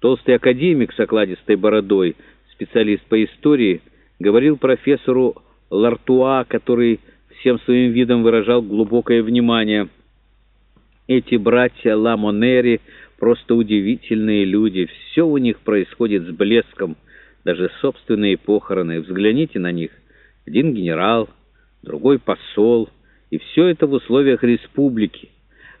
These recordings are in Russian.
Толстый академик с окладистой бородой, специалист по истории, говорил профессору Лартуа, который всем своим видом выражал глубокое внимание. Эти братья Ламонери просто удивительные люди. Все у них происходит с блеском, даже собственные похороны. Взгляните на них. Один генерал, другой посол, и все это в условиях республики.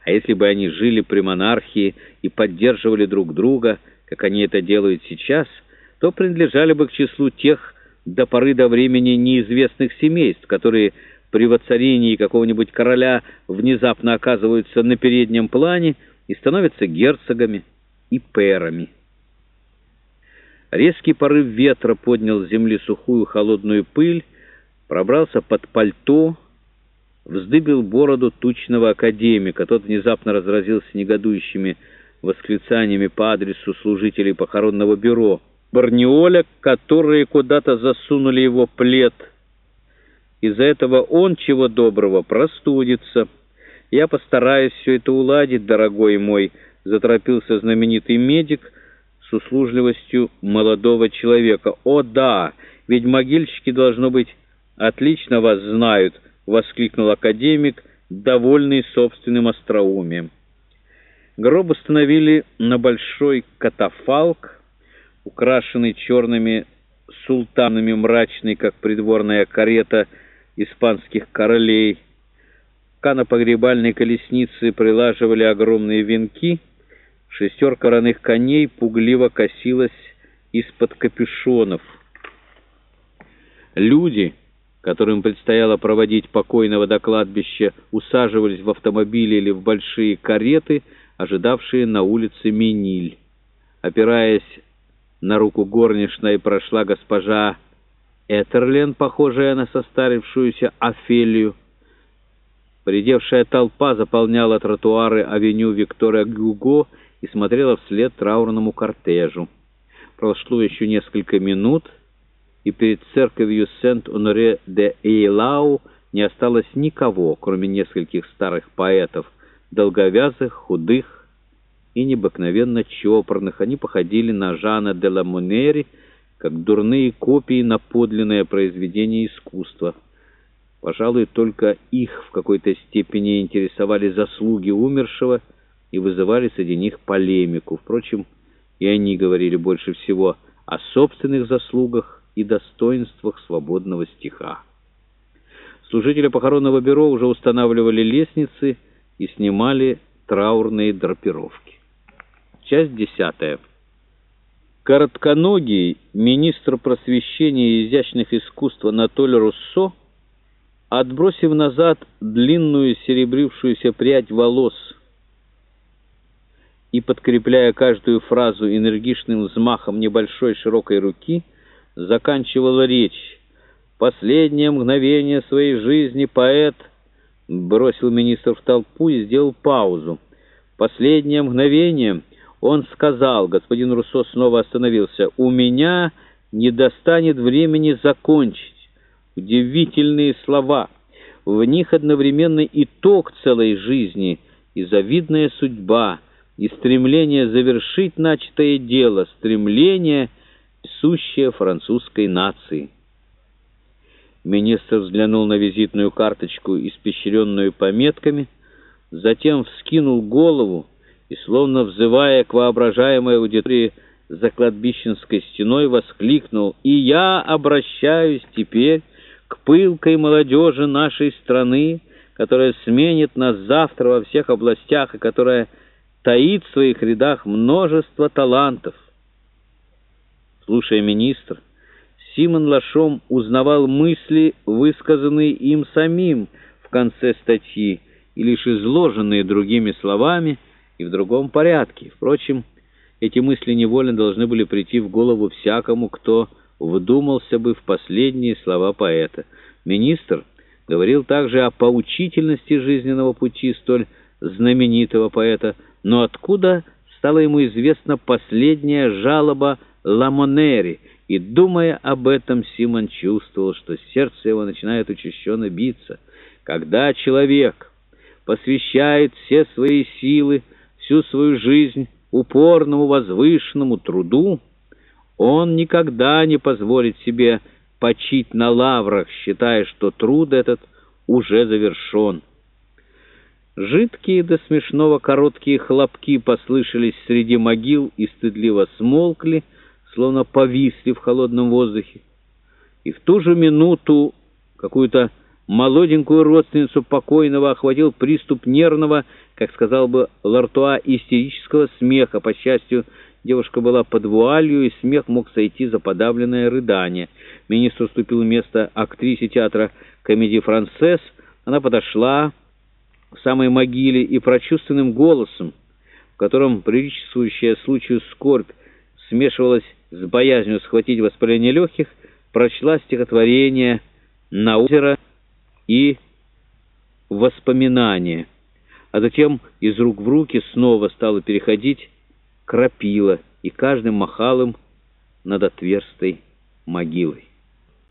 А если бы они жили при монархии и поддерживали друг друга, как они это делают сейчас, то принадлежали бы к числу тех до поры до времени неизвестных семейств, которые при воцарении какого-нибудь короля внезапно оказываются на переднем плане и становятся герцогами и пэрами. Резкий порыв ветра поднял с земли сухую холодную пыль, пробрался под пальто, вздыбил бороду тучного академика. Тот внезапно разразился негодующими восклицаниями по адресу служителей похоронного бюро. Барниоля, которые куда-то засунули его плед. Из-за этого он, чего доброго, простудится. Я постараюсь все это уладить, дорогой мой, — заторопился знаменитый медик с услужливостью молодого человека. О, да, ведь могильщики, должно быть, отлично вас знают, — воскликнул академик, довольный собственным остроумием. Гроб установили на большой катафалк, украшенный черными султанами, мрачный, как придворная карета испанских королей. К на погребальной колеснице прилаживали огромные венки, шестерка раных коней пугливо косилась из-под капюшонов. Люди, которым предстояло проводить покойного до кладбища, усаживались в автомобили или в большие кареты, ожидавшие на улице Мениль. Опираясь на руку горничной, прошла госпожа Этерлен, похожая на состарившуюся Офелию. Придевшая толпа заполняла тротуары авеню Виктора Гюго и смотрела вслед траурному кортежу. Прошло еще несколько минут, и перед церковью Сент-Оноре-де-Эйлау не осталось никого, кроме нескольких старых поэтов, долговязых, худых, и необыкновенно чопорных. Они походили на Жана де ла Монери, как дурные копии на подлинное произведение искусства. Пожалуй, только их в какой-то степени интересовали заслуги умершего и вызывали среди них полемику. Впрочем, и они говорили больше всего о собственных заслугах и достоинствах свободного стиха. Служители похоронного бюро уже устанавливали лестницы и снимали траурные драпировки. Часть десятая. Коротконогий министр просвещения и изящных искусств Анатоль Руссо, отбросив назад длинную серебрившуюся прядь волос и подкрепляя каждую фразу энергичным взмахом небольшой широкой руки, заканчивал речь. «Последнее мгновение своей жизни поэт...» бросил министр в толпу и сделал паузу. «Последнее мгновение...» Он сказал, господин Руссо снова остановился, «У меня не достанет времени закончить». Удивительные слова. В них одновременно итог целой жизни и завидная судьба, и стремление завершить начатое дело, стремление, сущее французской нации. Министр взглянул на визитную карточку, испещренную пометками, затем вскинул голову, и, словно взывая к воображаемой аудитории за кладбищенской стеной, воскликнул «И я обращаюсь теперь к пылкой молодежи нашей страны, которая сменит нас завтра во всех областях и которая таит в своих рядах множество талантов». Слушая министр, Симон Лашом узнавал мысли, высказанные им самим в конце статьи, и лишь изложенные другими словами – и в другом порядке. Впрочем, эти мысли невольно должны были прийти в голову всякому, кто вдумался бы в последние слова поэта. Министр говорил также о поучительности жизненного пути столь знаменитого поэта, но откуда стала ему известна последняя жалоба Ламонери, и, думая об этом, Симон чувствовал, что сердце его начинает учащенно биться. Когда человек посвящает все свои силы всю свою жизнь упорному возвышенному труду, он никогда не позволит себе почить на лаврах, считая, что труд этот уже завершен. Жидкие до смешного короткие хлопки послышались среди могил и стыдливо смолкли, словно повисли в холодном воздухе. И в ту же минуту какую-то молоденькую родственницу покойного охватил приступ нервного, как сказал бы Лартуа, истерического смеха. По счастью, девушка была под вуалью, и смех мог сойти за подавленное рыдание. Министр уступил место актрисе театра комедии «Францесс». Она подошла к самой могиле и прочувственным голосом, в котором приличествующая случаю скорбь смешивалась с боязнью схватить воспаление легких, прочла стихотворение «На озеро» и «Воспоминания», а затем из рук в руки снова стала переходить крапила, и каждым махал им над отверстой могилой.